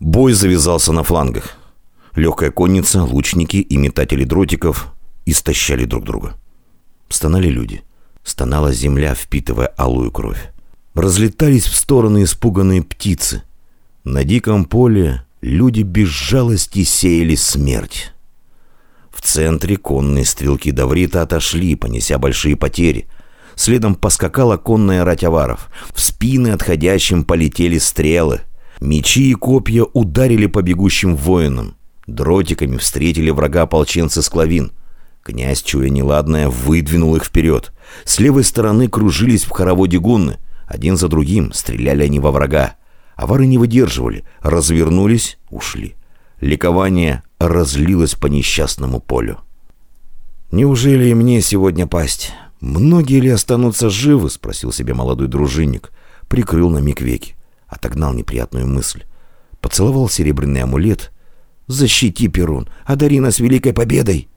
Бой завязался на флангах. Легкая конница, лучники и метатели дротиков истощали друг друга. Стонали люди. Стонала земля, впитывая алую кровь. Разлетались в стороны испуганные птицы. На диком поле люди без жалости сеяли смерть. В центре конные стрелки Даврита отошли, понеся большие потери. Следом поскакала конная рать аваров. В спины отходящим полетели стрелы. Мечи и копья ударили по бегущим воинам. Дротиками встретили врага ополченцы Склавин. Князь, чуя неладное, выдвинул их вперед. С левой стороны кружились в хороводе гунны. Один за другим стреляли они во врага. Авары не выдерживали, развернулись, ушли. Ликование разлилось по несчастному полю. «Неужели и мне сегодня пасть? Многие ли останутся живы?» — спросил себе молодой дружинник. Прикрыл на миг веки отогнал неприятную мысль. Поцеловал серебряный амулет. «Защити, Перун! Одари нас великой победой!»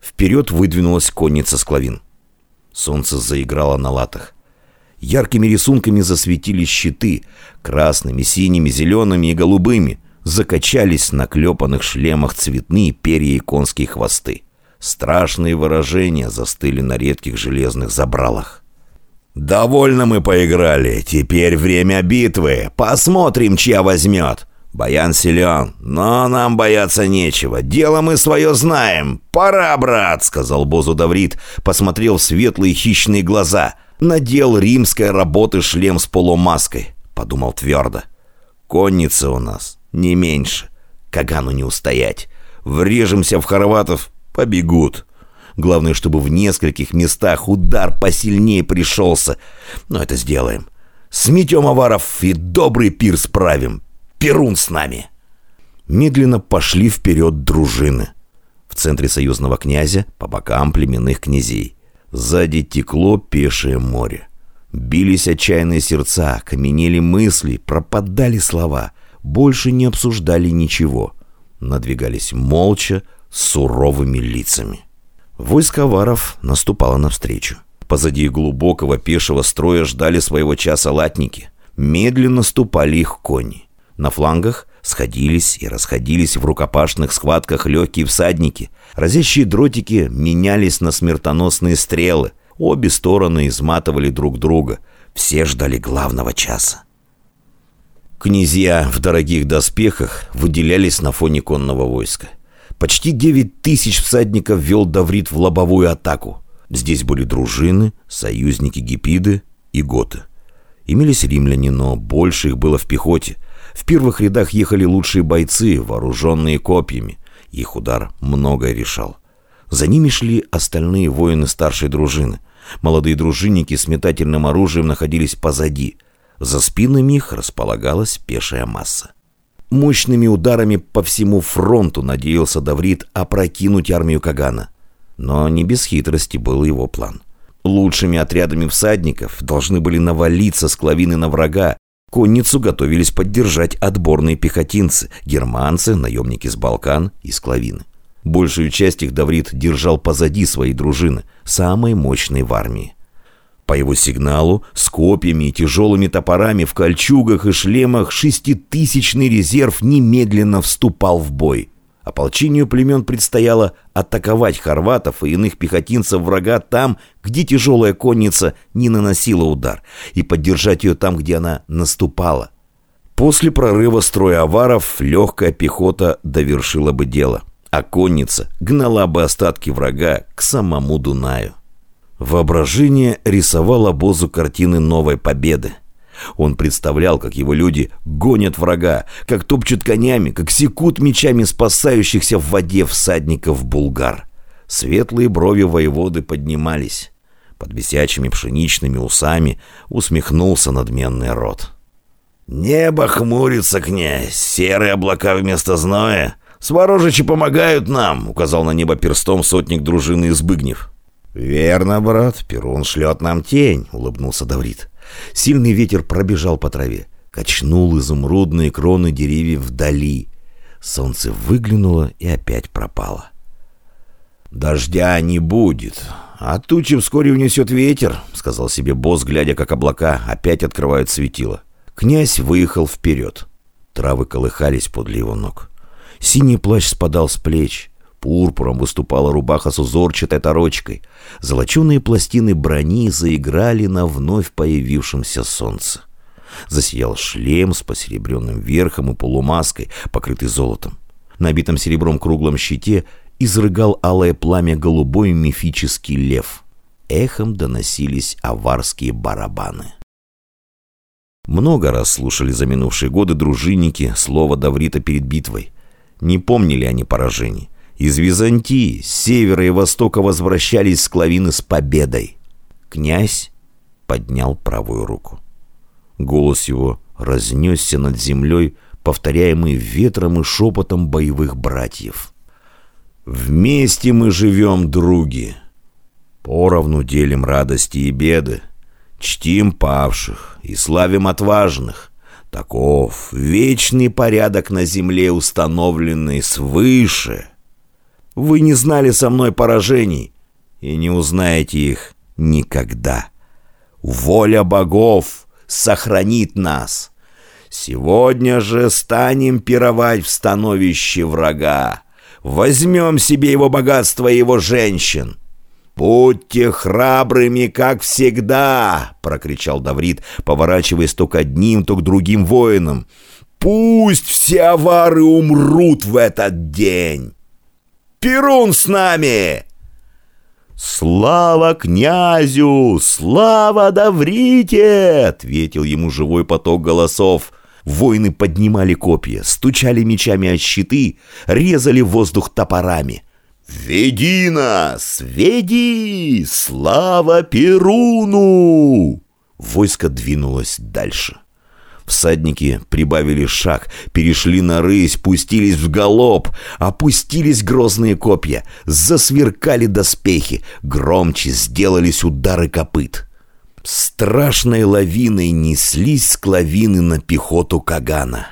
Вперед выдвинулась конница Склавин. Солнце заиграло на латах. Яркими рисунками засветились щиты. Красными, синими, зелеными и голубыми. Закачались на клепанных шлемах цветные перья и конские хвосты. Страшные выражения застыли на редких железных забралах. «Довольно мы поиграли. Теперь время битвы. Посмотрим, чья возьмет. Баян силен, но нам бояться нечего. Дело мы свое знаем. Пора, брат!» — сказал Бозу Даврит. Посмотрел в светлые хищные глаза. Надел римской работы шлем с полумаской. Подумал твердо. «Конница у нас не меньше. Кагану не устоять. Врежемся в хорватов, побегут». Главное, чтобы в нескольких местах удар посильнее пришелся. Но это сделаем. Сметем аваров и добрый пир справим. Перун с нами. Медленно пошли вперед дружины. В центре союзного князя, по бокам племенных князей. Сзади текло пешее море. Бились отчаянные сердца, каменели мысли, пропадали слова. Больше не обсуждали ничего. Надвигались молча, суровыми лицами. Войско аваров наступало навстречу. Позади глубокого пешего строя ждали своего часа латники. Медленно ступали их кони. На флангах сходились и расходились в рукопашных схватках легкие всадники. Разящие дротики менялись на смертоносные стрелы. Обе стороны изматывали друг друга. Все ждали главного часа. Князья в дорогих доспехах выделялись на фоне конного войска. Почти 9 тысяч всадников вел Даврит в лобовую атаку. Здесь были дружины, союзники Гипиды и Готы. Имелись римляне, но больше их было в пехоте. В первых рядах ехали лучшие бойцы, вооруженные копьями. Их удар многое решал. За ними шли остальные воины старшей дружины. Молодые дружинники с метательным оружием находились позади. За спинами их располагалась пешая масса. Мощными ударами по всему фронту надеялся Даврит опрокинуть армию Кагана. Но не без хитрости был его план. Лучшими отрядами всадников должны были навалиться с клавины на врага. Конницу готовились поддержать отборные пехотинцы, германцы, наемники с Балкан и с Клавины. Большую часть их Даврит держал позади своей дружины, самой мощной в армии. По его сигналу, с копьями и тяжелыми топорами в кольчугах и шлемах шеститысячный резерв немедленно вступал в бой. Ополчению племен предстояло атаковать хорватов и иных пехотинцев врага там, где тяжелая конница не наносила удар, и поддержать ее там, где она наступала. После прорыва строя аваров легкая пехота довершила бы дело, а конница гнала бы остатки врага к самому Дунаю. Воображение рисовало Бозу картины новой победы. Он представлял, как его люди гонят врага, как топчут конями, как секут мечами спасающихся в воде всадников булгар. Светлые брови воеводы поднимались. Под висячими пшеничными усами усмехнулся надменный рот. «Небо хмурится, князь, серые облака вместо зноя. Сворожичи помогают нам», — указал на небо перстом сотник дружины Избыгнев. «Верно, брат, Перун шлет нам тень», — улыбнулся Даврит. Сильный ветер пробежал по траве, качнул изумрудные кроны деревьев вдали. Солнце выглянуло и опять пропало. «Дождя не будет, а тучи вскоре унесет ветер», — сказал себе босс, глядя, как облака опять открывают светило. Князь выехал вперед. Травы колыхались подле его ног. Синий плащ спадал с плеч. Пурпуром выступала рубаха с узорчатой торочкой. Золоченые пластины брони заиграли на вновь появившемся солнце. Засиял шлем с посеребренным верхом и полумаской, покрытый золотом. На битом серебром круглом щите изрыгал алое пламя голубой мифический лев. Эхом доносились аварские барабаны. Много раз слушали за минувшие годы дружинники слово Даврита перед битвой. Не помнили они поражений. Из Византии, с севера и востока возвращались склавины с победой. Князь поднял правую руку. Голос его разнесся над землей, повторяемый ветром и шепотом боевых братьев. «Вместе мы живем, други. Поровну делим радости и беды. Чтим павших и славим отважных. Таков вечный порядок на земле, установленный свыше. Вы не знали со мной поражений и не узнаете их никогда. Воля богов сохранит нас. Сегодня же станем пировать в становище врага. Возьмем себе его богатство и его женщин. «Будьте храбрыми, как всегда!» — прокричал Даврит, поворачиваясь то к одним, то к другим воинам. «Пусть все авары умрут в этот день! Перун с нами!» «Слава князю! Слава Даврите!» — ответил ему живой поток голосов. Воины поднимали копья, стучали мечами о щиты, резали воздух топорами — «Веди нас! Веди! Слава Перуну!» Войско двинулось дальше. Всадники прибавили шаг, перешли на рысь, пустились в галоп, опустились грозные копья, засверкали доспехи, громче сделались удары копыт. Страшной лавиной неслись склавины на пехоту Кагана.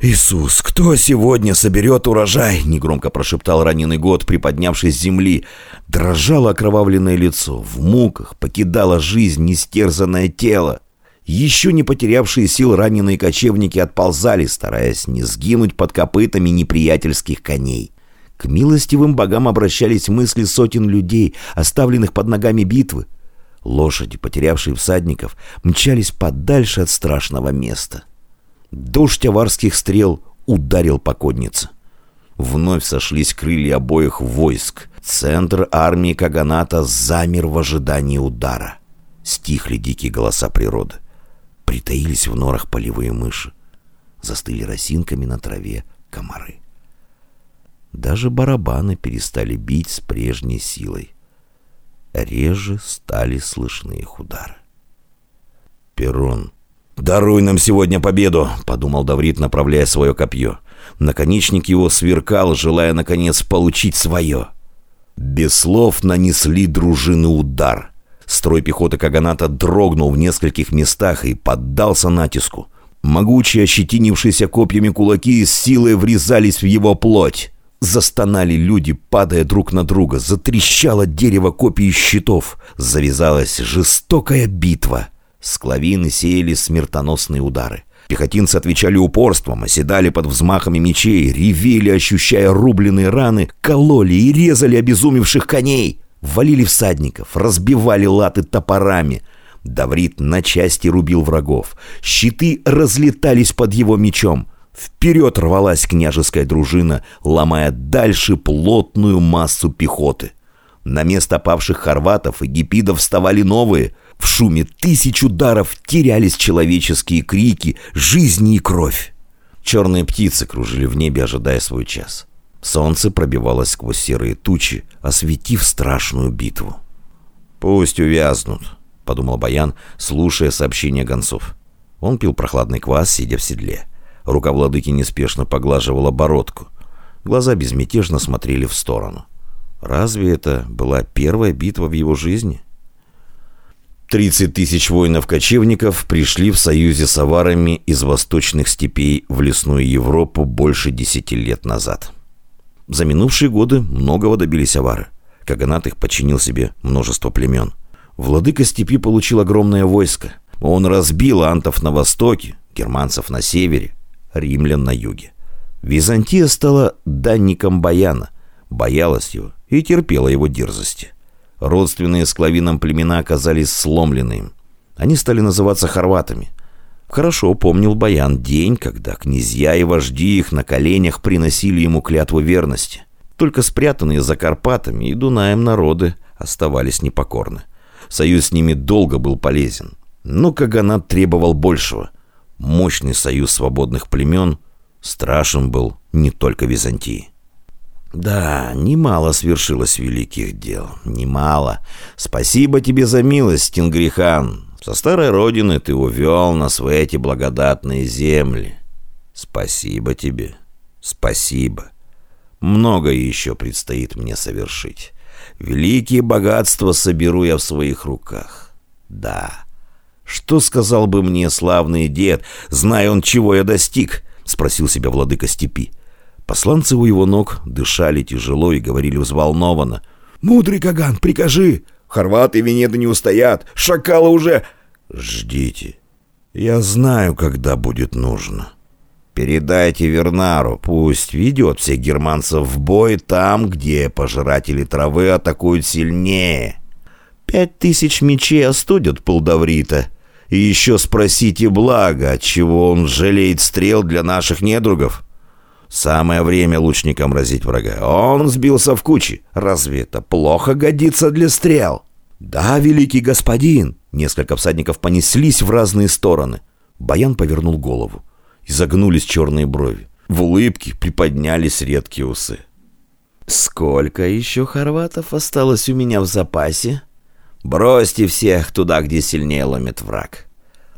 «Иисус, кто сегодня соберет урожай?» — негромко прошептал раненый год, приподнявшись с земли. Дрожало окровавленное лицо, в муках покидало жизнь нестерзанное тело. Еще не потерявшие сил раненые кочевники отползали, стараясь не сгинуть под копытами неприятельских коней. К милостивым богам обращались мысли сотен людей, оставленных под ногами битвы. Лошади, потерявшие всадников, мчались подальше от страшного места. — Дождь аварских стрел ударил по коннице. Вновь сошлись крылья обоих войск. Центр армии Каганата замер в ожидании удара. Стихли дикие голоса природы. Притаились в норах полевые мыши. Застыли росинками на траве комары. Даже барабаны перестали бить с прежней силой. Реже стали слышны их удары. Перрон «Даруй нам сегодня победу», — подумал Даврит, направляя свое копье. Наконечник его сверкал, желая, наконец, получить свое. Без слов нанесли дружины удар. Строй пехоты Каганата дрогнул в нескольких местах и поддался натиску. Могучие, ощетинившиеся копьями кулаки с силой врезались в его плоть. Застонали люди, падая друг на друга. Затрещало дерево копий щитов. Завязалась жестокая битва — Склавины сеяли смертоносные удары. Пехотинцы отвечали упорством, оседали под взмахами мечей, ревели, ощущая рубленные раны, кололи и резали обезумевших коней. Валили всадников, разбивали латы топорами. Даврит на части рубил врагов. Щиты разлетались под его мечом. Вперед рвалась княжеская дружина, ломая дальше плотную массу пехоты. На место павших хорватов и гипидов вставали новые — в шуме тысяч ударов терялись человеческие крики, жизни и кровь. Черные птицы кружили в небе, ожидая свой час. Солнце пробивалось сквозь серые тучи, осветив страшную битву. «Пусть увязнут», — подумал Баян, слушая сообщения гонцов. Он пил прохладный квас, сидя в седле. Рука владыки неспешно поглаживала бородку. Глаза безмятежно смотрели в сторону. Разве это была первая битва в его жизни? 30 тысяч воинов-кочевников пришли в союзе с аварами из восточных степей в лесную Европу больше десяти лет назад. За минувшие годы многого добились авары. Каганат их подчинил себе множество племен. Владыка степи получил огромное войско. Он разбил антов на востоке, германцев на севере. римлян на юге. Византия стала данником Баяна, боялась его и терпела его дерзости. Родственные склавинам племена оказались сломлены Они стали называться хорватами. Хорошо помнил Баян день, когда князья и вожди их на коленях приносили ему клятву верности. Только спрятанные за Карпатами и Дунаем народы оставались непокорны. Союз с ними долго был полезен. Но Каганат требовал большего. Мощный союз свободных племен страшен был не только Византии. Да, немало свершилось великих дел. Немало. Спасибо тебе за милость, Тингрихан. Со старой родины ты увел нас в эти благодатные земли. Спасибо тебе. Спасибо. Многое еще предстоит мне совершить. Великие богатства соберу я в своих руках. Да. Что сказал бы мне славный дед, зная он, чего я достиг? Спросил себя владыка степи. Посланцы у его ног дышали тяжело и говорили взволнованно. «Мудрый Каган, прикажи! Хорваты и Венеды не устоят! Шакалы уже...» «Ждите. Я знаю, когда будет нужно. Передайте Вернару, пусть ведет всех германцев в бой там, где пожиратели травы атакуют сильнее. Пять тысяч мечей остудят полдаврита. И еще спросите благо, отчего он жалеет стрел для наших недругов». Самое время лучникам разить врага. Он сбился в кучи. Разве это плохо годится для стрел? Да, великий господин. Несколько всадников понеслись в разные стороны. Баян повернул голову. Изогнулись черные брови. В улыбке приподнялись редкие усы. «Сколько еще хорватов осталось у меня в запасе?» «Бросьте всех туда, где сильнее ломит враг».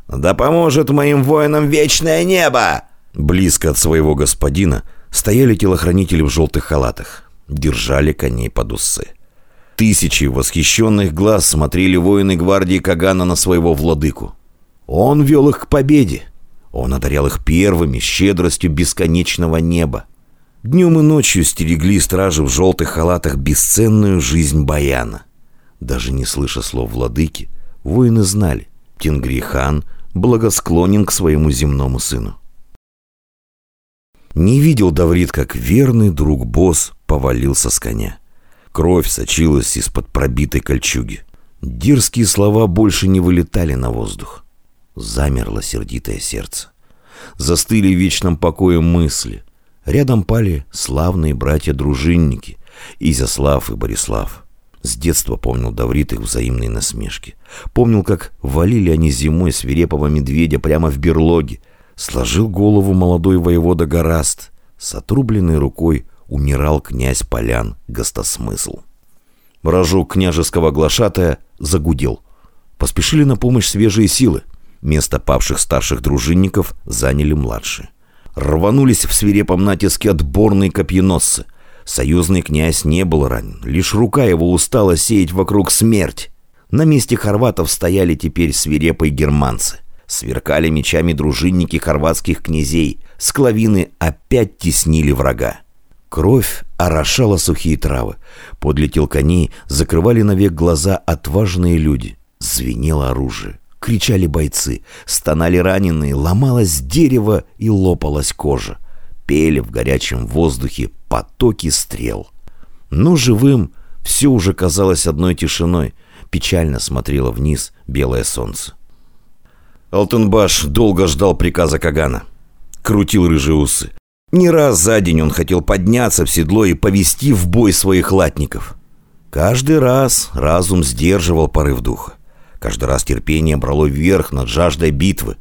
«Да поможет моим воинам вечное небо!» Близко от своего господина стояли телохранители в желтых халатах, держали коней под усы. Тысячи восхищенных глаз смотрели воины гвардии Кагана на своего владыку. Он вел их к победе. Он одарял их первыми щедростью бесконечного неба. Днем и ночью стерегли стражи в желтых халатах бесценную жизнь Баяна. Даже не слыша слов владыки, воины знали, Тенгрихан благосклонен к своему земному сыну. Не видел Даврит, как верный друг босс повалился с коня. Кровь сочилась из-под пробитой кольчуги. Дерзкие слова больше не вылетали на воздух. Замерло сердитое сердце. Застыли в вечном покое мысли. Рядом пали славные братья-дружинники Изяслав и Борислав. С детства помнил Даврит их взаимные насмешки. Помнил, как валили они зимой свирепого медведя прямо в берлоге, Сложил голову молодой воевода Гораст. С отрубленной рукой умирал князь Полян Гостосмысл. Рожок княжеского глашатая загудел. Поспешили на помощь свежие силы. Место павших старших дружинников заняли младшие. Рванулись в свирепом натиске отборные копьеносцы. Союзный князь не был ранен, лишь рука его устала сеять вокруг смерть. На месте хорватов стояли теперь свирепые германцы. Сверкали мечами дружинники хорватских князей. Склавины опять теснили врага. Кровь орошала сухие травы. Подлетел коней, закрывали навек глаза отважные люди. Звенело оружие. Кричали бойцы, стонали раненые, ломалось дерево и лопалась кожа. Пели в горячем воздухе потоки стрел. Но живым все уже казалось одной тишиной. Печально смотрело вниз белое солнце. Алтенбаш долго ждал приказа Кагана. Крутил рыжие усы. Не раз за день он хотел подняться в седло и повести в бой своих латников. Каждый раз разум сдерживал порыв духа. Каждый раз терпение брало вверх над жаждой битвы.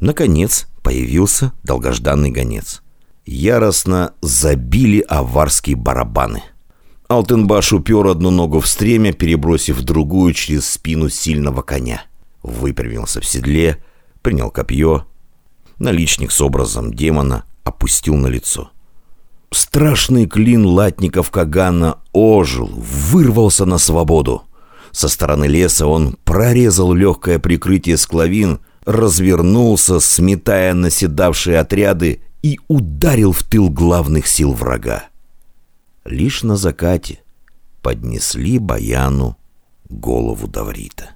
Наконец появился долгожданный гонец. Яростно забили аварские барабаны. Алтенбаш упер одну ногу в стремя, перебросив другую через спину сильного коня. Выпрямился в седле, принял копье. Наличник с образом демона опустил на лицо. Страшный клин латников Кагана ожил, вырвался на свободу. Со стороны леса он прорезал легкое прикрытие склавин, развернулся, сметая наседавшие отряды и ударил в тыл главных сил врага. Лишь на закате поднесли Баяну голову Даврита.